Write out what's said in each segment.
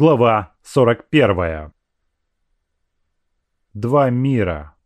Глава 41. Два мира.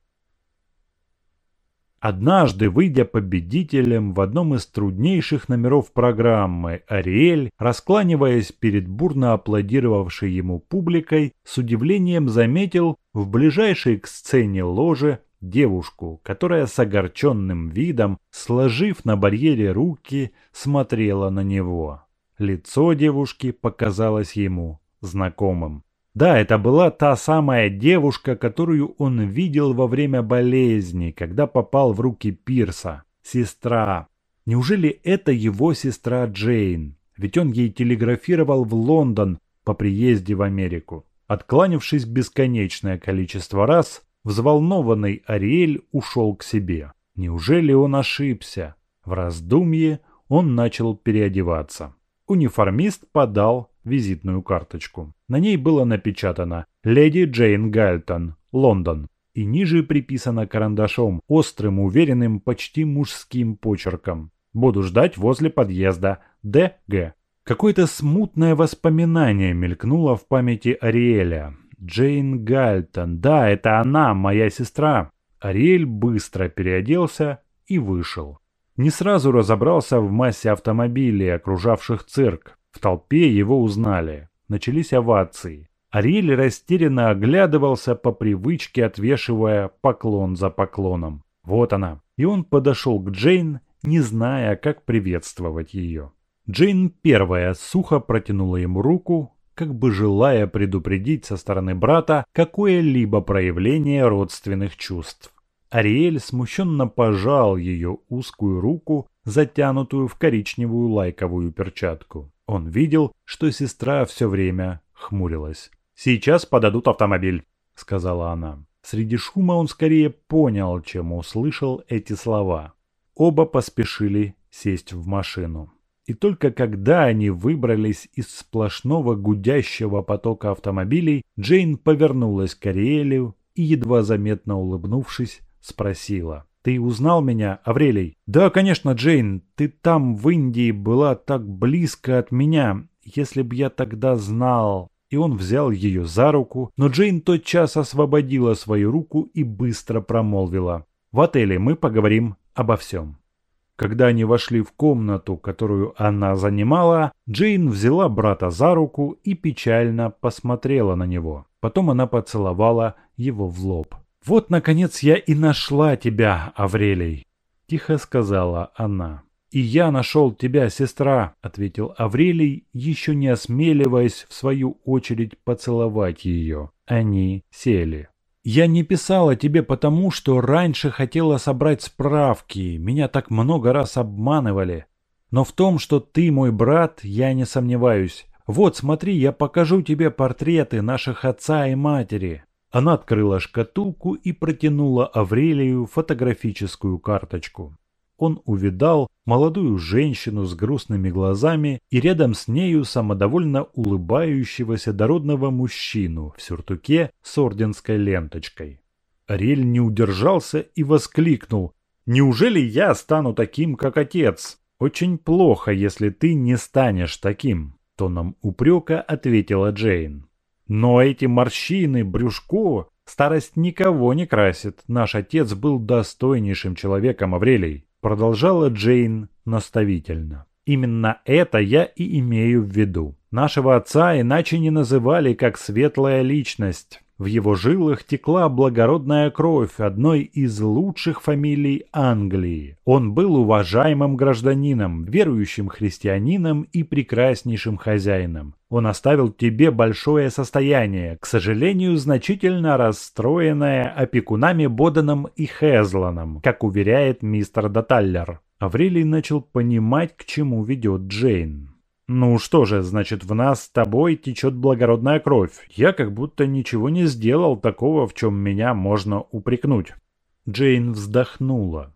Однажды, выйдя победителем в одном из труднейших номеров программы, Ариэль, раскланиваясь перед бурно аплодировавшей ему публикой, с удивлением заметил в ближайшей к сцене ложе девушку, которая с огорченным видом, сложив на барьере руки, смотрела на него. Лицо девушки показалось ему знакомым. Да, это была та самая девушка, которую он видел во время болезни, когда попал в руки Пирса. Сестра. Неужели это его сестра Джейн? Ведь он ей телеграфировал в Лондон по приезде в Америку. Откланившись бесконечное количество раз, взволнованный Ариэль ушел к себе. Неужели он ошибся? В раздумье он начал переодеваться. Униформист подал визитную карточку. На ней было напечатано «Леди Джейн Гальтон, Лондон». И ниже приписано карандашом, острым, уверенным, почти мужским почерком. «Буду ждать возле подъезда. Д.Г.» Какое-то смутное воспоминание мелькнуло в памяти Ариэля. Джейн Гальтон. Да, это она, моя сестра. Ариэль быстро переоделся и вышел. Не сразу разобрался в массе автомобилей, окружавших цирк. В толпе его узнали. Начались овации. Ариэль растерянно оглядывался по привычке, отвешивая поклон за поклоном. Вот она. И он подошел к Джейн, не зная, как приветствовать ее. Джейн первая сухо протянула ему руку, как бы желая предупредить со стороны брата какое-либо проявление родственных чувств. Ариэль смущенно пожал ее узкую руку, затянутую в коричневую лайковую перчатку. Он видел, что сестра все время хмурилась. «Сейчас подадут автомобиль», — сказала она. Среди шума он скорее понял, чем услышал эти слова. Оба поспешили сесть в машину. И только когда они выбрались из сплошного гудящего потока автомобилей, Джейн повернулась к Ариэлю и, едва заметно улыбнувшись, спросила. «Ты узнал меня, Аврелий?» «Да, конечно, Джейн. Ты там, в Индии, была так близко от меня. Если б я тогда знал...» И он взял ее за руку, но Джейн тотчас освободила свою руку и быстро промолвила. «В отеле мы поговорим обо всем». Когда они вошли в комнату, которую она занимала, Джейн взяла брата за руку и печально посмотрела на него. Потом она поцеловала его в лоб. «Вот, наконец, я и нашла тебя, Аврелий», – тихо сказала она. «И я нашел тебя, сестра», – ответил Аврелий, еще не осмеливаясь в свою очередь поцеловать ее. Они сели. «Я не писала тебе потому, что раньше хотела собрать справки, меня так много раз обманывали. Но в том, что ты мой брат, я не сомневаюсь. Вот, смотри, я покажу тебе портреты наших отца и матери. Она открыла шкатулку и протянула Аврелию фотографическую карточку. Он увидал молодую женщину с грустными глазами и рядом с нею самодовольно улыбающегося дородного мужчину в сюртуке с орденской ленточкой. Ариэль не удержался и воскликнул. «Неужели я стану таким, как отец? Очень плохо, если ты не станешь таким», — тоном упрека ответила Джейн. Но эти морщины, брюшко, старость никого не красит. Наш отец был достойнейшим человеком, Аврелий. Продолжала Джейн наставительно. Именно это я и имею в виду. Нашего отца иначе не называли как светлая личность. В его жилах текла благородная кровь одной из лучших фамилий Англии. Он был уважаемым гражданином, верующим христианином и прекраснейшим хозяином. Он оставил тебе большое состояние, к сожалению, значительно расстроенное опекунами Боданом и Хезланом, как уверяет мистер Даталлер. Аврелий начал понимать, к чему ведет Джейн. «Ну что же, значит, в нас с тобой течет благородная кровь. Я как будто ничего не сделал такого, в чем меня можно упрекнуть». Джейн вздохнула.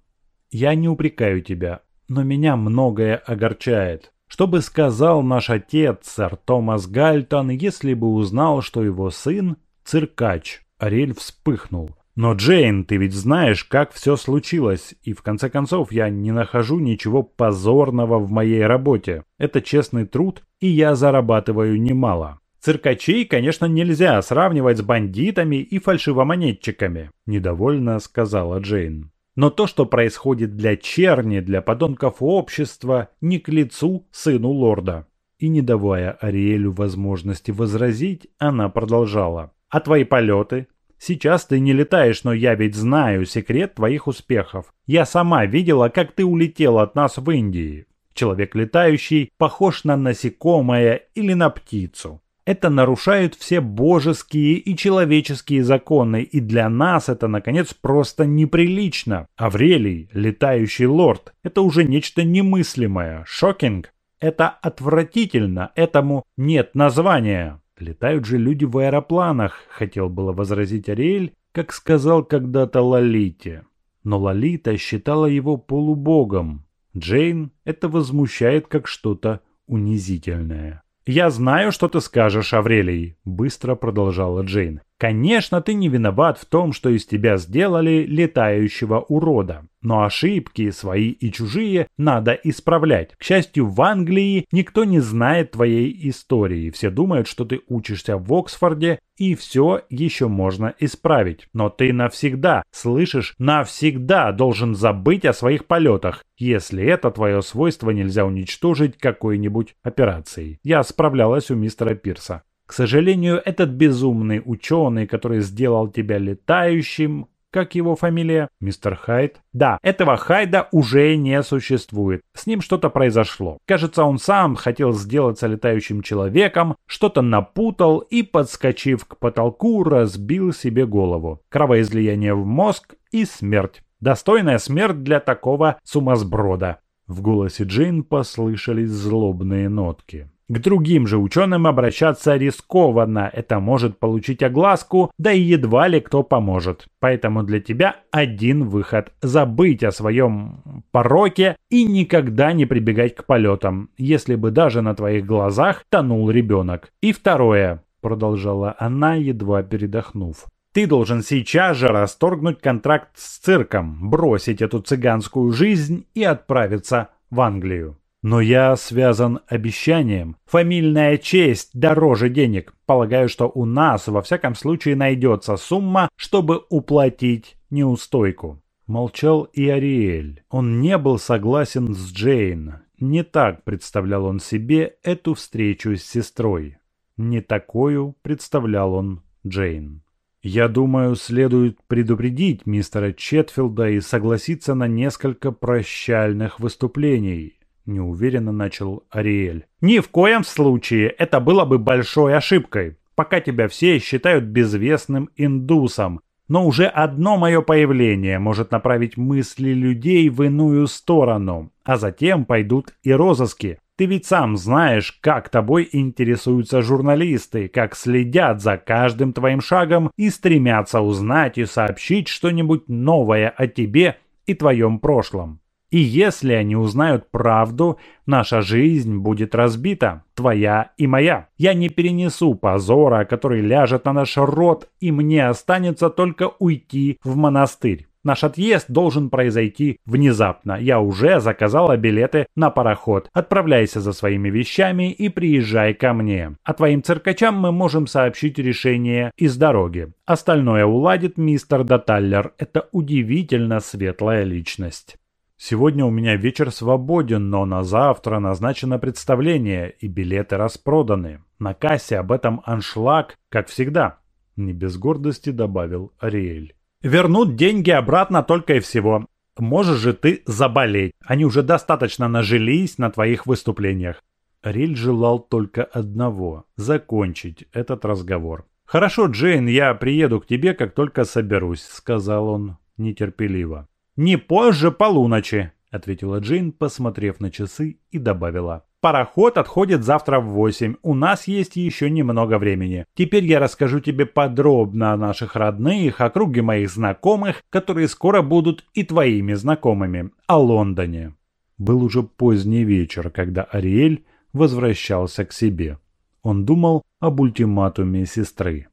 «Я не упрекаю тебя, но меня многое огорчает. Что бы сказал наш отец, сэр Томас Гальтон, если бы узнал, что его сын – циркач?» Ариэль вспыхнул. Но, Джейн, ты ведь знаешь, как все случилось, и в конце концов я не нахожу ничего позорного в моей работе. Это честный труд, и я зарабатываю немало. Циркачей, конечно, нельзя сравнивать с бандитами и фальшивомонетчиками», – недовольно сказала Джейн. Но то, что происходит для черни, для подонков общества, не к лицу сыну лорда. И не давая Ариэлю возможности возразить, она продолжала. «А твои полеты? Сейчас ты не летаешь, но я ведь знаю секрет твоих успехов. Я сама видела, как ты улетел от нас в Индии. Человек летающий похож на насекомое или на птицу. Это нарушает все божеские и человеческие законы, и для нас это, наконец, просто неприлично. Аврелий, летающий лорд, это уже нечто немыслимое. Шокинг. Это отвратительно, этому нет названия. Летают же люди в аэропланах, хотел было возразить Ариэль, как сказал когда-то Лолите. Но Лолита считала его полубогом. Джейн это возмущает как что-то унизительное. «Я знаю, что ты скажешь, Аврелий», – быстро продолжала Джейн. «Конечно, ты не виноват в том, что из тебя сделали летающего урода. Но ошибки, свои и чужие, надо исправлять. К счастью, в Англии никто не знает твоей истории. Все думают, что ты учишься в Оксфорде, и все еще можно исправить. Но ты навсегда, слышишь, навсегда должен забыть о своих полетах, если это твое свойство нельзя уничтожить какой-нибудь операцией. Я справлялась у мистера Пирса. К сожалению, этот безумный ученый, который сделал тебя летающим, как его фамилия? Мистер Хайд? Да, этого Хайда уже не существует. С ним что-то произошло. Кажется, он сам хотел сделаться летающим человеком, что-то напутал и, подскочив к потолку, разбил себе голову. Кровоизлияние в мозг и смерть. Достойная смерть для такого сумасброда. В голосе Джейн послышались злобные нотки. К другим же ученым обращаться рискованно, это может получить огласку, да и едва ли кто поможет. Поэтому для тебя один выход – забыть о своем пороке и никогда не прибегать к полетам, если бы даже на твоих глазах тонул ребенок. И второе, продолжала она, едва передохнув. Ты должен сейчас же расторгнуть контракт с цирком, бросить эту цыганскую жизнь и отправиться в Англию. Но я связан обещанием. Фамильная честь дороже денег. Полагаю, что у нас во всяком случае найдется сумма, чтобы уплатить неустойку. Молчал и Ариэль. Он не был согласен с Джейн. Не так представлял он себе эту встречу с сестрой. Не такую представлял он Джейн. Я думаю, следует предупредить мистера Четфилда и согласиться на несколько прощальных выступлений неуверенно начал Ариэль. «Ни в коем случае это было бы большой ошибкой, пока тебя все считают безвестным индусом. Но уже одно мое появление может направить мысли людей в иную сторону, а затем пойдут и розыски. Ты ведь сам знаешь, как тобой интересуются журналисты, как следят за каждым твоим шагом и стремятся узнать и сообщить что-нибудь новое о тебе и твоем прошлом. И если они узнают правду, наша жизнь будет разбита, твоя и моя. Я не перенесу позора, который ляжет на наш род, и мне останется только уйти в монастырь. Наш отъезд должен произойти внезапно. Я уже заказала билеты на пароход. Отправляйся за своими вещами и приезжай ко мне. А твоим циркачам мы можем сообщить решение из дороги. Остальное уладит мистер Даталлер. Это удивительно светлая личность. Сегодня у меня вечер свободен, но на завтра назначено представление, и билеты распроданы. На кассе об этом аншлаг, как всегда. Не без гордости добавил Ариэль. Вернут деньги обратно только и всего. Можешь же ты заболеть. Они уже достаточно нажились на твоих выступлениях. Ариэль желал только одного – закончить этот разговор. «Хорошо, Джейн, я приеду к тебе, как только соберусь», – сказал он нетерпеливо. «Не позже полуночи», — ответила Джейн, посмотрев на часы и добавила. «Пароход отходит завтра в восемь. У нас есть еще немного времени. Теперь я расскажу тебе подробно о наших родных, о круге моих знакомых, которые скоро будут и твоими знакомыми, о Лондоне». Был уже поздний вечер, когда Ариэль возвращался к себе. Он думал об ультиматуме сестры.